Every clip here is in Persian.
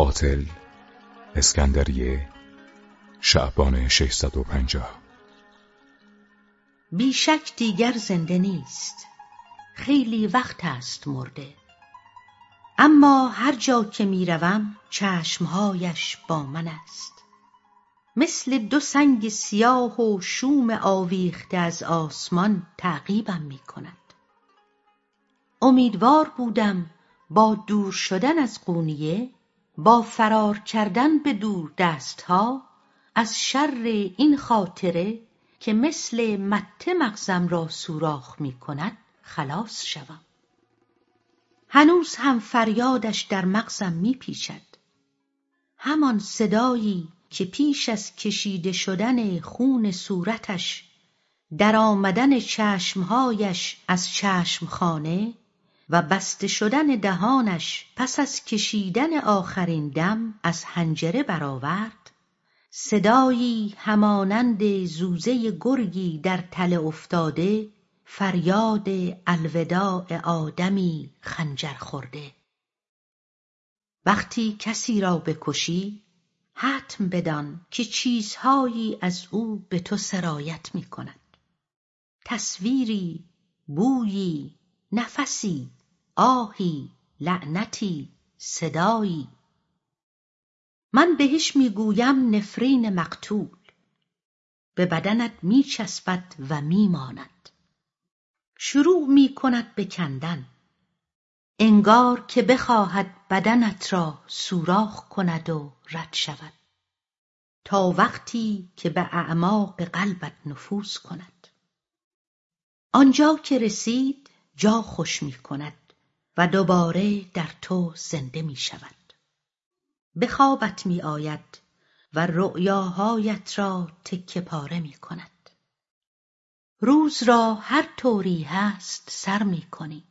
قاتل اسکندریه شعبان 650 بیشک دیگر زنده نیست. خیلی وقت است مرده. اما هر جا که می‌روم چشمهایش با من است. مثل دو سنگ سیاه و شوم آویخته از آسمان تعقیبم می کند. امیدوار بودم با دور شدن از قونیه با فرار کردن به دور دستها از شر این خاطره که مثل مته مغزم را سوراخ می کند خلاص شوم. هنوز هم فریادش در مغزم می پیچد همان صدایی که پیش از کشیده شدن خون صورتش در آمدن چشمهایش از چشمخانه و بسته شدن دهانش پس از کشیدن آخرین دم از حنجره برآورد. صدایی همانند زوزه گرگی در تله افتاده فریاد الوداع آدمی خنجر خورده. وقتی کسی را بکشی حتم بدان که چیزهایی از او به تو سرایت می کند تصویری بویی نفسی آهی لعنتی صدایی. من بهش می‌گویم نفرین مقتول. به بدنت میچسبد و میماند. شروع می‌کند به کندن. انگار که بخواهد بدنت را سوراخ کند و رد شود. تا وقتی که به اعماق قلبت نفوذ کند. آنجا که رسید جا خوش می کند و دوباره در تو زنده می شود. به خوابت می آید و رؤیاهایت را تکه پاره می کند. روز را هر طوری هست سر می کنی.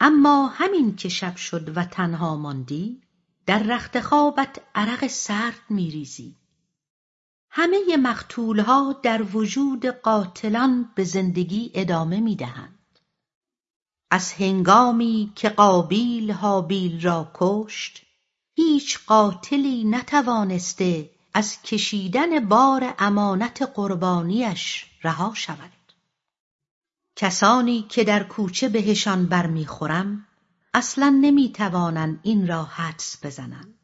اما همین که شب شد و تنها ماندی در رخت خوابت عرق سرد می ریزی. همه مقتولها در وجود قاتلان به زندگی ادامه می دهند. از هنگامی که قابیل هابیل را کشت هیچ قاتلی نتوانسته از کشیدن بار امانت قربانیش رها شود. کسانی که در کوچه بهشان برمیخورم اصلا نمی‌توانند این را حدس بزنند.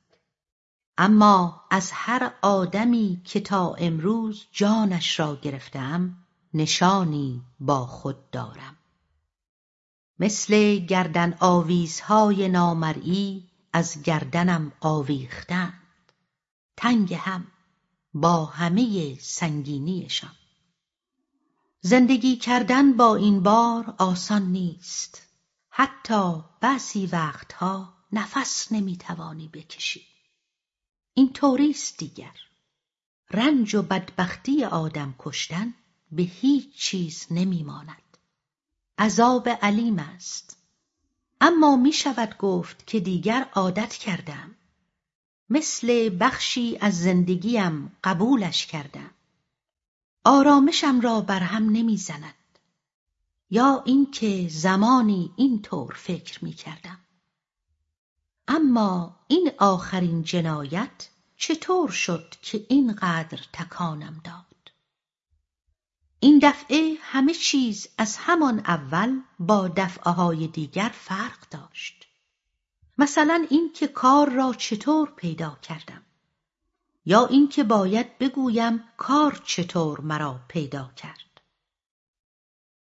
اما از هر آدمی که تا امروز جانش را گرفتم نشانی با خود دارم. مثل گردن آویزهای نامرئی از گردنم آویختند. تنگ هم با همه سنگینیشان. زندگی کردن با این بار آسان نیست. حتی بعضی وقتها نفس نمی‌توانی بکشی. این طوریست دیگر. رنج و بدبختی آدم کشتن به هیچ چیز نمیماند. عذاب علیم است. اما می شود گفت که دیگر عادت کردم. مثل بخشی از زندگیم قبولش کردم. آرامشم را برهم نمی‌زند. یا اینکه زمانی اینطور فکر می کردم اما این آخرین جنایت چطور شد که اینقدر تکانم داد؟ این دفعه همه چیز از همان اول با دفعه دیگر فرق داشت. مثلا اینکه کار را چطور پیدا کردم. یا اینکه باید بگویم کار چطور مرا پیدا کرد.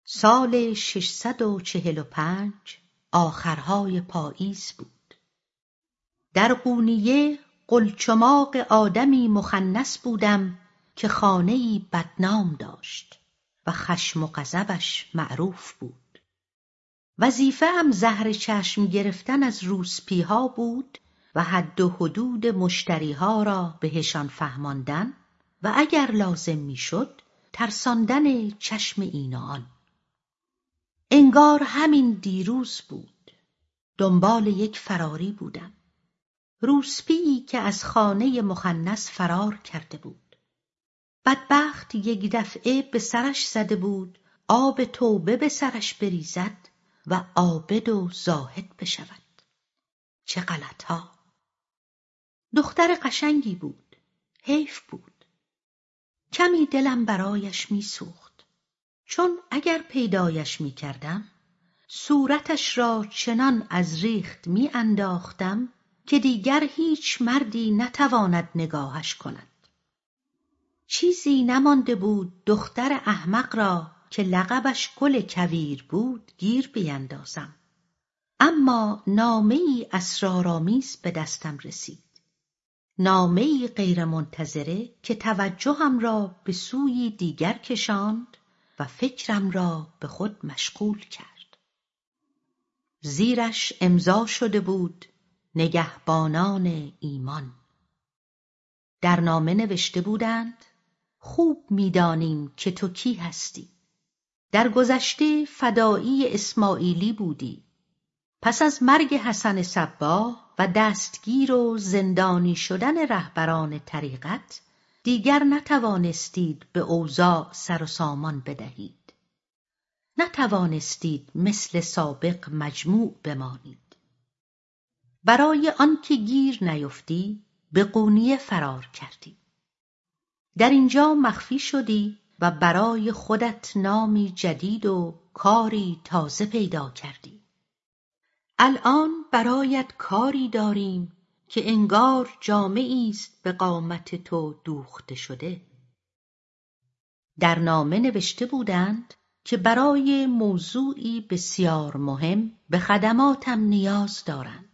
سال ششصد و چهل و پنج آخرهای پاییز بود. در قونیه قلچماق آدمی مخنس بودم که خانهای بدنام داشت. و خشم و غضبش معروف بود. وظیفه هم زهر چشم گرفتن از روسپیها بود و حد و حدود مشتریها را بهشان فهماندن و اگر لازم می‌شد ترساندن چشم این آن. انگار همین دیروز بود. دنبال یک فراری بودم. روسپیی که از خانه مخنس فرار کرده بود. بدبخت یک دفعه به سرش زده بود آب توبه به سرش بریزد و عابد و زاهد بشود. چه غلطها! دختر قشنگی بود حیف بود. کمی دلم برایش میسوخت. چون اگر پیدایش می‌کردم صورتش را چنان از ریخت میانداختم که دیگر هیچ مردی نتواند نگاهش کند. چیزی نمانده بود دختر احمق را که لقبش گل کویر بود گیر بیندازم. اما نامه ای اسرارآمیز به دستم رسید. نامه ای غیرمنتظره که توجهم را به سوی دیگر کشاند و فکرم را به خود مشغول کرد. زیرش امضا شده بود نگهبانان ایمان. در نامه نوشته بودند خوب می‌دانیم که تو کی هستی. در گذشته فدایی اسماعیلی بودی. پس از مرگ حسن صباه و دستگیر و زندانی شدن رهبران طریقت دیگر نتوانستید به اوضاع سر و سامان بدهید. نتوانستید مثل سابق مجموع بمانید. برای آنکه گیر نیفتی به قونیه فرار کردی در اینجا مخفی شدی و برای خودت نامی جدید و کاری تازه پیدا کردی. الان برایت کاری داریم که انگار جامعی است به قامت تو دوخته شده. در نامه نوشته بودند که برای موضوعی بسیار مهم به خدماتم نیاز دارند.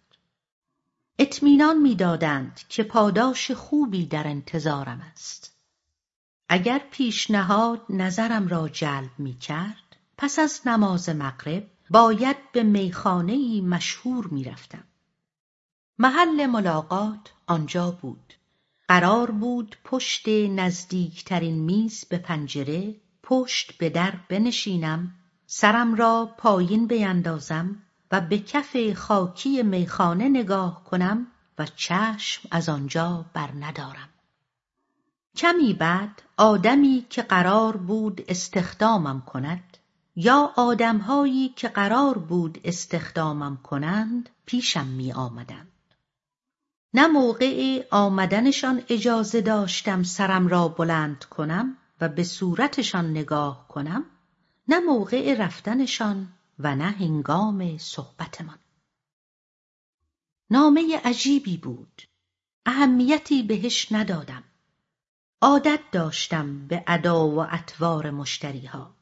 اطمینان می‌دادند که پاداش خوبی در انتظارم است. اگر پیشنهاد نظرم را جلب می کرد پس از نماز مغرب باید به میخانهای مشهور می رفتم. محل ملاقات آنجا بود. قرار بود پشت نزدیکترین میز به پنجره پشت به در بنشینم سرم را پایین بیندازم و به کف خاکی میخانه نگاه کنم و چشم از آنجا بر ندارم. کمی بعد آدمی که قرار بود استخدامم کند یا آدمهایی که قرار بود استخدامم کنند پیشم می آمدند. نه موقع آمدنشان اجازه داشتم سرم را بلند کنم و به صورتشان نگاه کنم نه موقع رفتنشان و نه هنگام صحبتمان. نامه عجیبی بود. اهمیتی بهش ندادم. عادت داشتم به ادا و اطوار مشتریها.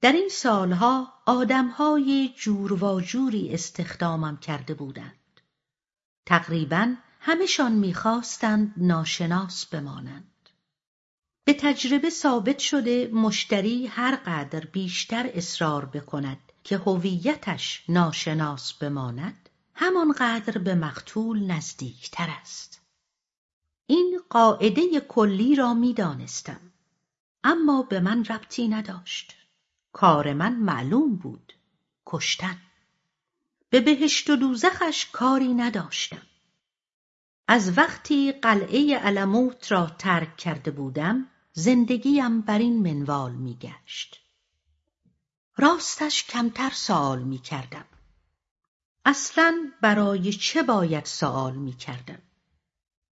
در این سالها آدمهای جور و جوری استخدامم کرده بودند. تقریبا همشان می‌خواستند ناشناس بمانند. به تجربه ثابت شده مشتری هر قدر بیشتر اصرار بکند که هویتش ناشناس بماند همانقدر به مقتول نزدیکتر است. این قاعده کلی را می‌دانستم. اما به من ربطی نداشت. کار من معلوم بود. کشتن. به بهشت و دوزخش کاری نداشتم. از وقتی قلعه علموت را ترک کرده بودم زندگیم بر این منوال میگشت. راستش کمتر سوال می‌کردم. اصلا برای چه باید سوال می‌کردم؟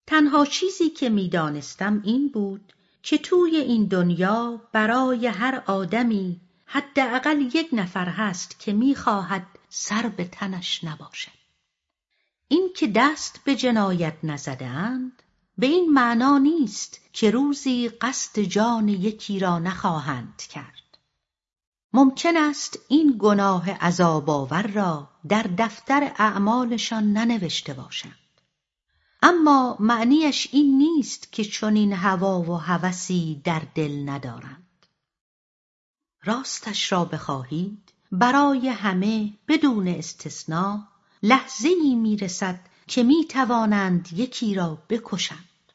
تنها چیزی که می‌دانستم این بود که توی این دنیا برای هر آدمی حداقل یک نفر هست که می‌خواهد سر به تنش نباشد. این که دست به جنایت نزدهاند به این معنا نیست که روزی قصد جان یکی را نخواهند کرد. ممکن است این گناه عذاب را در دفتر اعمالشان ننوشته باشند اما معنیش این نیست که چنین هوا و هوسی در دل ندارند. راستش را بخواهید برای همه بدون استثنا لحظهای می‌رسد که می‌توانند یکی را بکشند.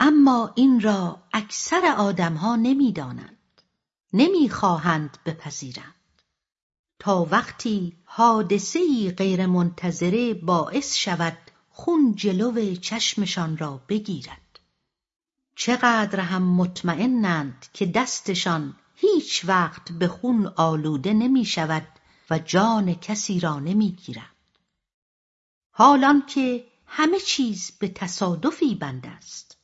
اما این را اکثر آدمها نمی‌دانند نمی‌خواهند بپذیرند. تا وقتی حادثهای غیر منتظره باعث شود خون جلو چشمشان را بگیرد چقدر هم مطمئنند که دستشان هیچ وقت به خون آلوده نمی شود و جان کسی را نمی گیرد. حالان که همه چیز به تصادفی بند است.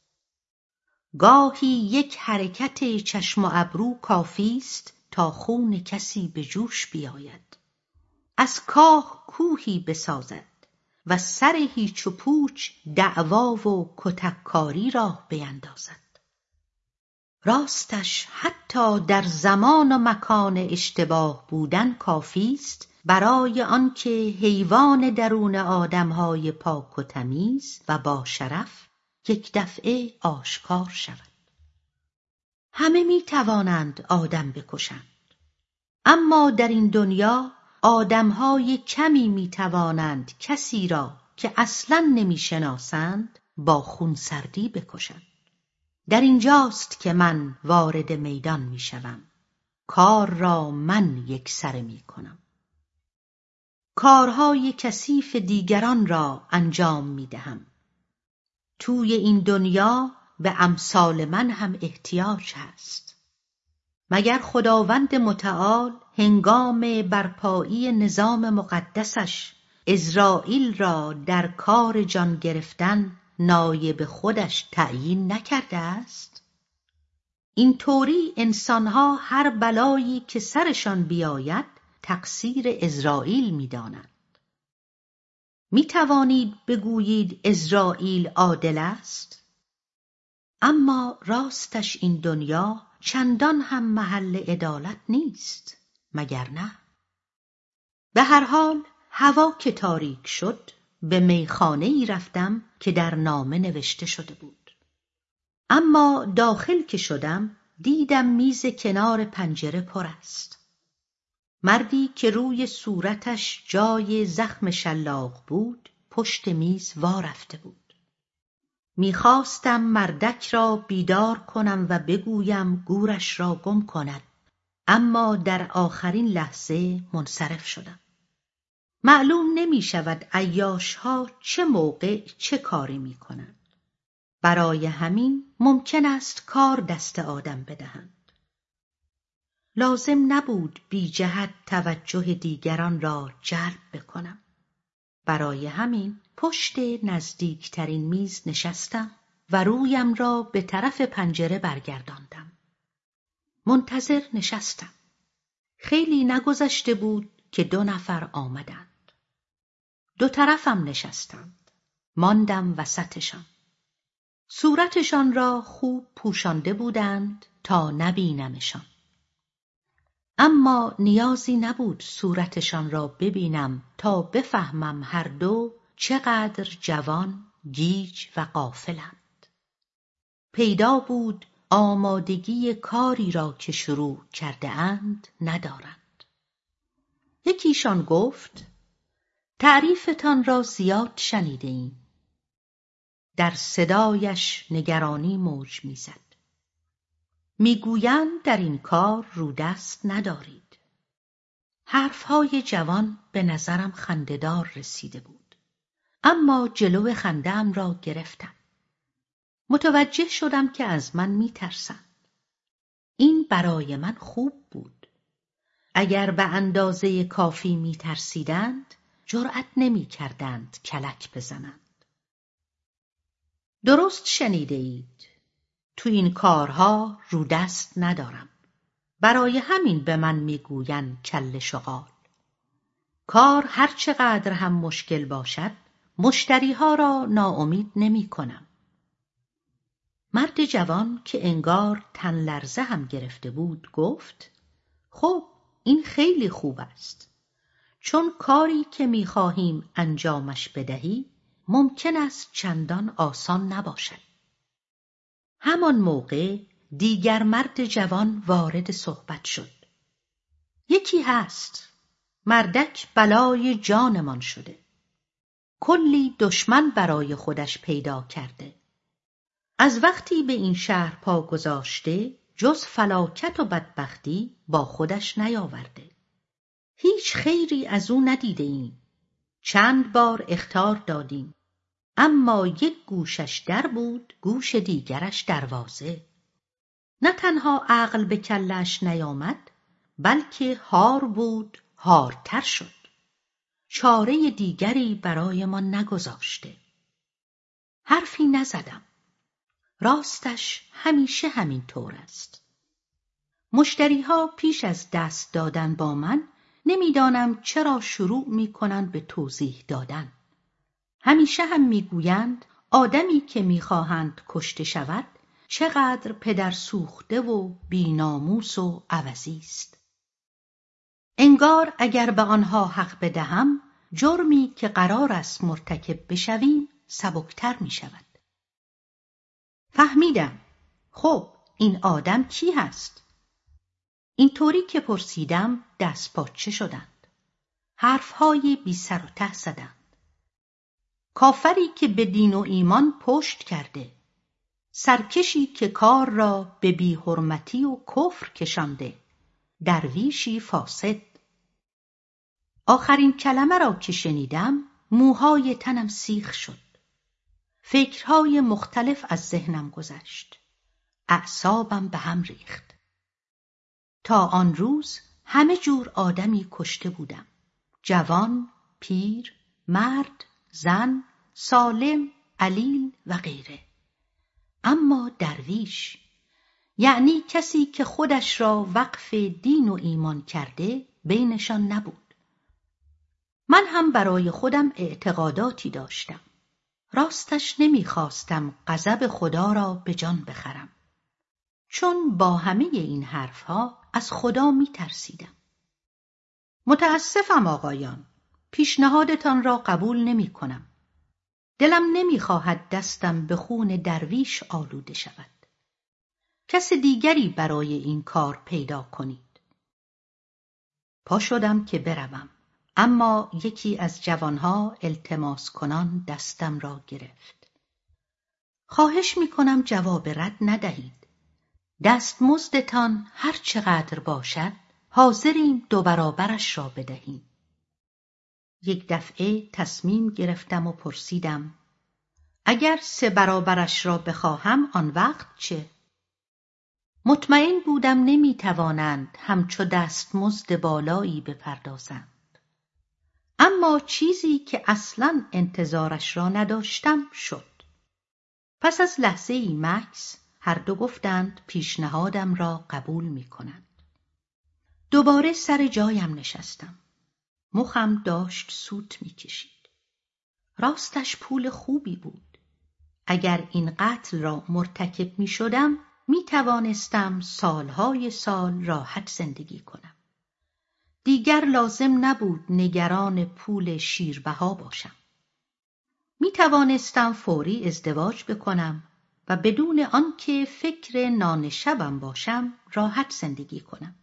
گاهی یک حرکت چشم و ابرو کافی است تا خون کسی به جوش بیاید. از کاه کوهی بسازد و سر هیچ و پوچ دعوا و کتککاری راه بیندازد. راستش حتی در زمان و مکان اشتباه بودن کافی است برای آنکه حیوان درون آدمهای پاک و تمیز و با شرف یک دفعه آشکار شود همه می توانند آدم بکشند اما در این دنیا آدمهای کمی می توانند کسی را که اصلا نمی‌شناسند با خونسردی بکشند. در اینجاست که من وارد میدان می‌شوم. کار را من یک سره می کنم کارهای کثیف دیگران را انجام می دهم توی این دنیا به امثال من هم احتیاج هست. مگر خداوند متعال هنگام برپایی نظام مقدسش ازرائیل را در کار جان گرفتن نایب خودش تعیین نکرده است. اینطوری انسانها هر بلایی که سرشان بیاید تقصیر ازرائیل می‌دانند. می توانید بگویید ازرائیل عادل است؟ اما راستش این دنیا چندان هم محل عدالت نیست. مگر نه به هر حال هوا که تاریک شد به میخانه ای رفتم که در نامه نوشته شده بود. اما داخل که شدم دیدم میز کنار پنجره پر است. مردی که روی صورتش جای زخم شلاق بود پشت میز وارفته بود. می‌خواستم مردک را بیدار کنم و بگویم گورش را گم کند. اما در آخرین لحظه منصرف شدم معلوم نمی شود ها چه موقع چه کاری می کنند. برای همین ممکن است کار دست آدم بدهند. لازم نبود بی جهت توجه دیگران را جلب بکنم. برای همین پشت نزدیکترین میز نشستم و رویم را به طرف پنجره برگرداندم. منتظر نشستم. خیلی نگذشته بود که دو نفر آمدند. دو طرفم نشستند ماندم وسطشان صورتشان را خوب پوشانده بودند تا نبینمشان اما نیازی نبود صورتشان را ببینم تا بفهمم هر دو چقدر جوان گیج و قافلند پیدا بود آمادگی کاری را که شروع کرده اند ندارند یکیشان گفت تعریفتان را زیاد شنیده ایم. در صدایش نگرانی موج می‌زد. می‌گویند در این کار رودست ندارید. حرفهای جوان به نظرم خندهدار رسیده بود. اما جلو خندهام را گرفتم. متوجه شدم که از من میترسند. این برای من خوب بود. اگر به اندازه کافی میترسیدند جرأت نمی کردند کلک بزنند. درست شنیده اید. تو این کارها رو دست ندارم. برای همین به من می‌گویند کل شغال. کار هر چقدر هم مشکل باشد مشتریها را ناامید نمی کنم. مرد جوان که انگار تن لرزه هم گرفته بود گفت خب این خیلی خوب است. چون کاری که می‌خواهیم انجامش بدهی ممکن است چندان آسان نباشد. همان موقع دیگر مرد جوان وارد صحبت شد. یکی هست. مردک بلای جانمان شده. کلی دشمن برای خودش پیدا کرده. از وقتی به این شهر پا گذاشته جز فلاکت و بدبختی با خودش نیاورده. هیچ خیری از او ندیده ایم. چند بار اختار دادیم. اما یک گوشش در بود گوش دیگرش دروازه. نه تنها عقل به کلش نیامد بلکه هار بود هارتر شد. چاره دیگری برای ما نگذاشته. حرفی نزدم. راستش همیشه همین طور است. مشتریها پیش از دست دادن با من نمی‌دانم چرا شروع می کنند به توضیح دادن. همیشه هم می‌گویند آدمی که می‌خواهند کشته شود چقدر پدر سوخته و بیناموس و عوضی است. انگار اگر به آنها حق بدهم جرمی که قرار است مرتکب بشویم سبکتر می شود. فهمیدم. خب این آدم کی هست؟ اینطوری که پرسیدم دست پاچه شدند. حرفهای بی سر و ته زدند. کافری که به دین و ایمان پشت کرده. سرکشی که کار را به بیحرمتی و کفر کشانده. درویشی فاسد. آخرین کلمه را که شنیدم موهای تنم سیخ شد. فکرهای مختلف از ذهنم گذشت. اعصابم به هم ریخت. تا آن روز همه جور آدمی کشته بودم. جوان، پیر، مرد، زن، سالم، علیل و غیره. اما درویش یعنی کسی که خودش را وقف دین و ایمان کرده بینشان نبود. من هم برای خودم اعتقاداتی داشتم. راستش نمی‌خواستم غضب خدا را به جان بخرم. چون با همه این حرفها از خدا میترسیدم. متاسفم آقایان. پیشنهادتان را قبول نمی کنم. دلم نمی‌خواهد دستم به خون درویش آلوده شود. کس دیگری برای این کار پیدا کنید. پا شدم که بروم. اما یکی از جوانها التماس کنان دستم را گرفت. خواهش می کنم جواب رد ندهید. دستمزدتان هر چقدر باشد حاضریم دو برابرش را بدهیم. یک دفعه تصمیم گرفتم و پرسیدم اگر سه برابرش را بخواهم آن وقت چه؟ مطمئن بودم نمی توانند همچو دستمزد بالایی بپردازند. اما چیزی که اصلا انتظارش را نداشتم شد. پس از لحظه ای مکس هر دو گفتند پیشنهادم را قبول می کنند. دوباره سر جایم نشستم. مخم داشت سوت می کشید. راستش پول خوبی بود. اگر این قتل را مرتکب می شدم می توانستم سالهای سال راحت زندگی کنم. دیگر لازم نبود نگران پول شیربها باشم. می توانستم فوری ازدواج بکنم و بدون آنکه فکر نان شبم باشم راحت زندگی کنم.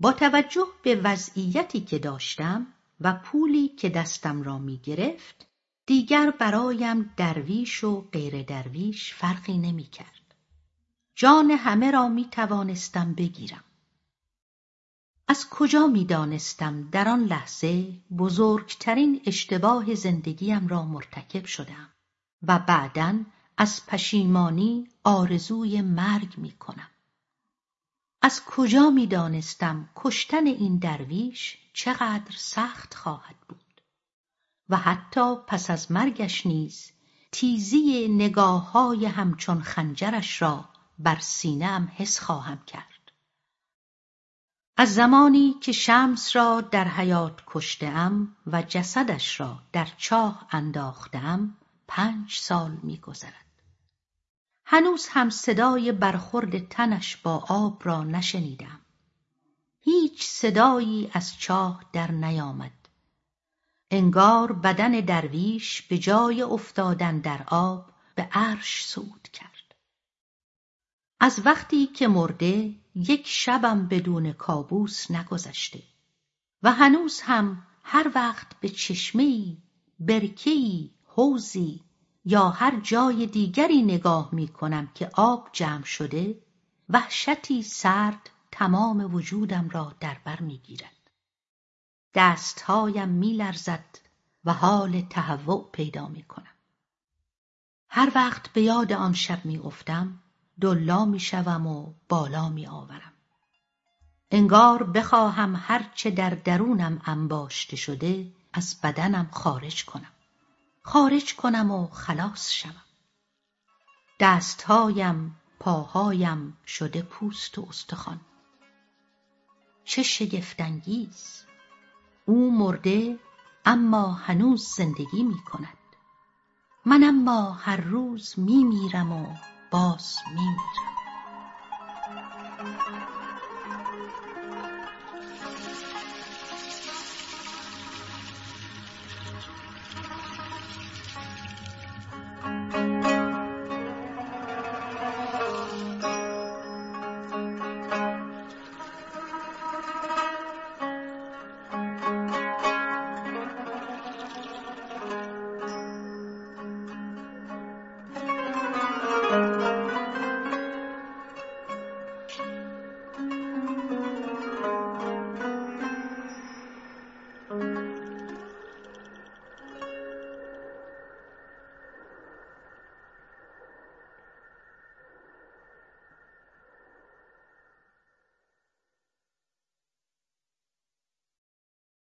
با توجه به وضعیتی که داشتم و پولی که دستم را می گرفت دیگر برایم درویش و غیر درویش فرقی نمی کرد. جان همه را می توانستم بگیرم. از کجا می دانستم در آن لحظه بزرگترین اشتباه زندگیم را مرتکب شدم و بعدا از پشیمانی آرزوی مرگ می کنم. از کجا می دانستم کشتن این درویش چقدر سخت خواهد بود و حتی پس از مرگش نیز تیزی نگاه های همچون خنجرش را بر سینهام حس خواهم کرد. از زمانی که شمس را در حیات کشتم و جسدش را در چاه انداختم پنج سال میگذرد. هنوز هم صدای برخورد تنش با آب را نشنیدم. هیچ صدایی از چاه در نیامد. انگار بدن درویش به جای افتادن در آب به عرش صعود کرد. از وقتی که مرده یک شبم بدون کابوس نگذشته و هنوز هم هر وقت به چشمهای، برکهای، حوزی یا هر جای دیگری نگاه می کنم که آب جمع شده وحشتی سرد تمام وجودم را در بر می گیرد. دستهایم می لرزد و حال تهوع پیدا می کنم. هر وقت به یاد آن شب می افتم دلا می شوم و بالا می آورم. انگار بخواهم هرچه در درونم انباشته شده از بدنم خارج کنم. خارج کنم و خلاص شوم. دستهایم پاهایم شده پوست و استخوان چه شگفتانگیز او مرده اما هنوز زندگی می کند من اما هر روز می میرم و باز می میرم